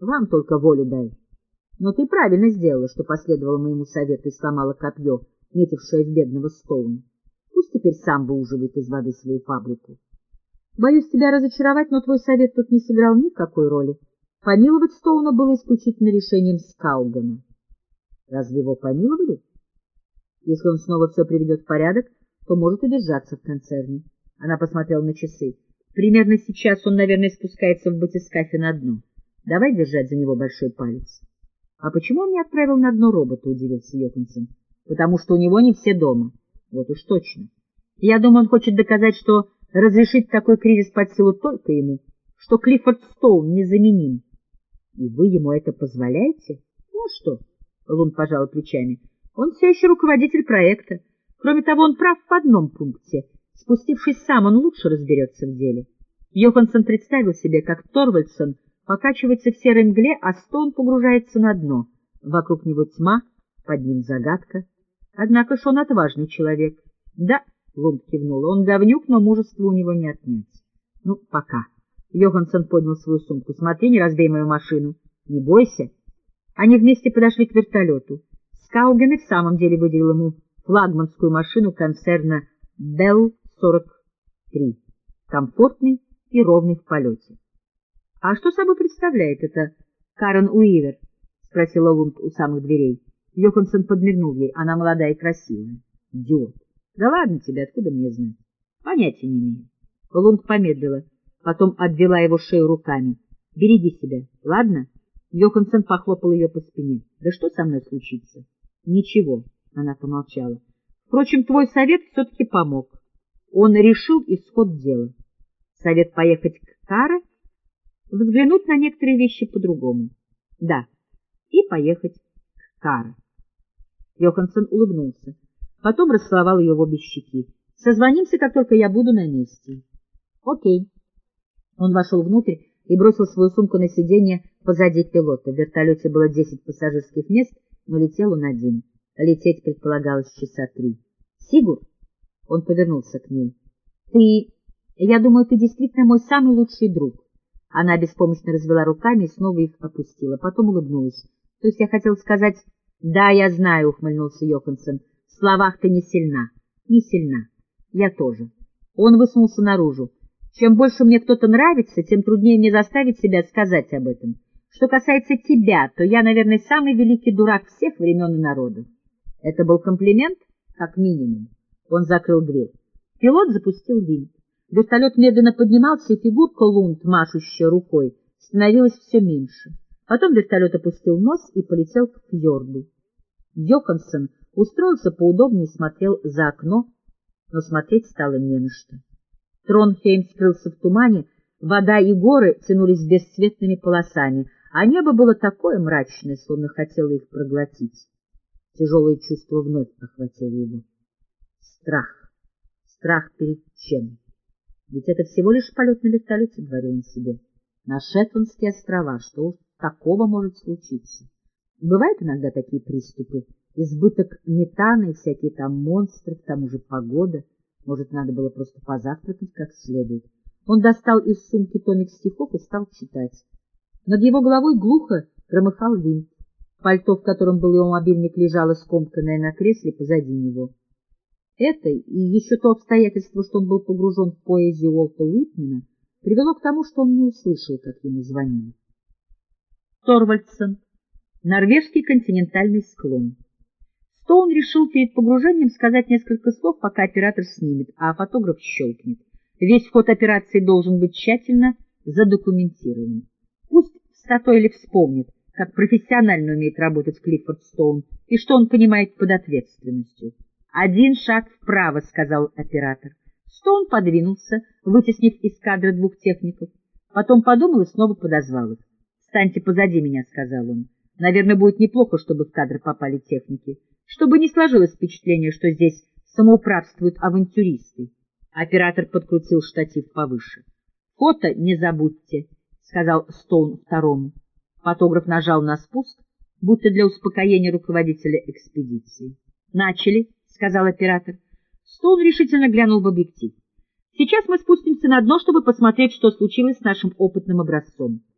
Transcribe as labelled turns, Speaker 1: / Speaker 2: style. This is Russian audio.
Speaker 1: Вам только волю дай. Но ты правильно сделала, что последовала моему совету и сломала копье, метившее в бедного Стоуна. Пусть теперь сам выуживает из воды свою фабрику. Боюсь тебя разочаровать, но твой совет тут не сыграл никакой роли. Помиловать Стоуна было исключительно решением Скаугена. Разве его помиловали? Если он снова все приведет в порядок, то может удержаться в концерне. Она посмотрела на часы. Примерно сейчас он, наверное, спускается в батискафе на дно. Давай держать за него большой палец. — А почему он не отправил на дно робота? — удивился Йоханссон. — Потому что у него не все дома. Вот уж точно. Я думаю, он хочет доказать, что разрешить такой кризис под силу только ему, что Клиффорд Стоун незаменим. — И вы ему это позволяете? — Ну что? — Лун пожал плечами. — Он все еще руководитель проекта. Кроме того, он прав в одном пункте. Спустившись сам, он лучше разберется в деле. Йоханссон представил себе, как Торвальдсон покачивается в серой мгле, а Стоун погружается на дно. Вокруг него тьма, под ним загадка. Однако ж он отважный человек. Да, Лунд кивнул, он говнюк, но мужества у него не отнять. Ну, пока. Йоханссон поднял свою сумку. Смотри, не разбей мою машину. Не бойся. Они вместе подошли к вертолету. Скауген и в самом деле выделил ему флагманскую машину концерна Белл-43, комфортный и ровный в полете. — А что собой представляет это Карен Уивер? — спросила Лунд у самых дверей. Йоханссон подмигнул ей. Она молодая и красивая. — Идиот. — Да ладно тебе, откуда мне знать? — Понятия не имею. Лунд помедлила, потом обвела его шею руками. — Береги себя, ладно? Йоханссон похлопал ее по спине. — Да что со мной случится? — Ничего. Она помолчала. Впрочем, твой совет все-таки помог. Он решил исход дела. Совет поехать к Каре, взглянуть на некоторые вещи по-другому. Да, и поехать к Каре. Йоханссон улыбнулся. Потом расцеловал ее в обе щеки. Созвонимся, как только я буду на месте. Окей. Он вошел внутрь и бросил свою сумку на сиденье позади пилота. В вертолете было десять пассажирских мест, но летел он один. Лететь предполагалось часа три. — Сигур? — он повернулся к ней. — Ты... Я думаю, ты действительно мой самый лучший друг. Она беспомощно развела руками и снова их опустила. Потом улыбнулась. — То есть я хотел сказать... — Да, я знаю, — ухмыльнулся Йоханссон. — В словах ты не сильна. — Не сильна. Я тоже. Он высунулся наружу. Чем больше мне кто-то нравится, тем труднее мне заставить себя сказать об этом. Что касается тебя, то я, наверное, самый великий дурак всех времен и народов. Это был комплимент, как минимум. Он закрыл дверь. Пилот запустил винт. Вертолет медленно поднимался, и фигурка Лунд, машущая рукой, становилась все меньше. Потом вертолет опустил нос и полетел к фьорду. Йоханссон устроился поудобнее и смотрел за окно, но смотреть стало не на что. Тронхейм скрылся в тумане, вода и горы тянулись бесцветными полосами, а небо было такое мрачное, словно хотело их проглотить. Тяжелое чувство вновь охватило его. Страх. Страх перед чем? Ведь это всего лишь полет на вертолете, — говорил он себе. На Шетландские острова, что уж такого может случиться? Бывают иногда такие приступы, избыток метана и всякие там монстры, к тому же погода. Может, надо было просто позавтракать как следует. Он достал из сумки томик стихов и стал читать. Над его головой глухо громыхал винт. Пальто, в котором был его мобильник, лежало скомканное на кресле позади него. Это и еще то обстоятельство, что он был погружен в поэзию Уолта Уитмена, привело к тому, что он не услышал, как ему звонили. Торвальдсон. Норвежский континентальный склон. Стоун решил перед погружением сказать несколько слов, пока оператор снимет, а фотограф щелкнет. Весь ход операции должен быть тщательно задокументирован. Пусть в Статойле вспомнит, как профессионально умеет работать Клиффорд Стоун и что он понимает под ответственностью. «Один шаг вправо», — сказал оператор. Стоун подвинулся, вытеснив из кадра двух техников. Потом подумал и снова подозвал их. «Встаньте позади меня», — сказал он. «Наверное, будет неплохо, чтобы в кадр попали техники, чтобы не сложилось впечатление, что здесь самоуправствуют авантюристы». Оператор подкрутил штатив повыше. «Фото не забудьте», — сказал Стоун второму. Фотограф нажал на спуск, будто для успокоения руководителя экспедиции. «Начали», — сказал оператор. Стоун решительно глянул в объектив. «Сейчас мы спустимся на дно, чтобы посмотреть, что случилось с нашим опытным образцом.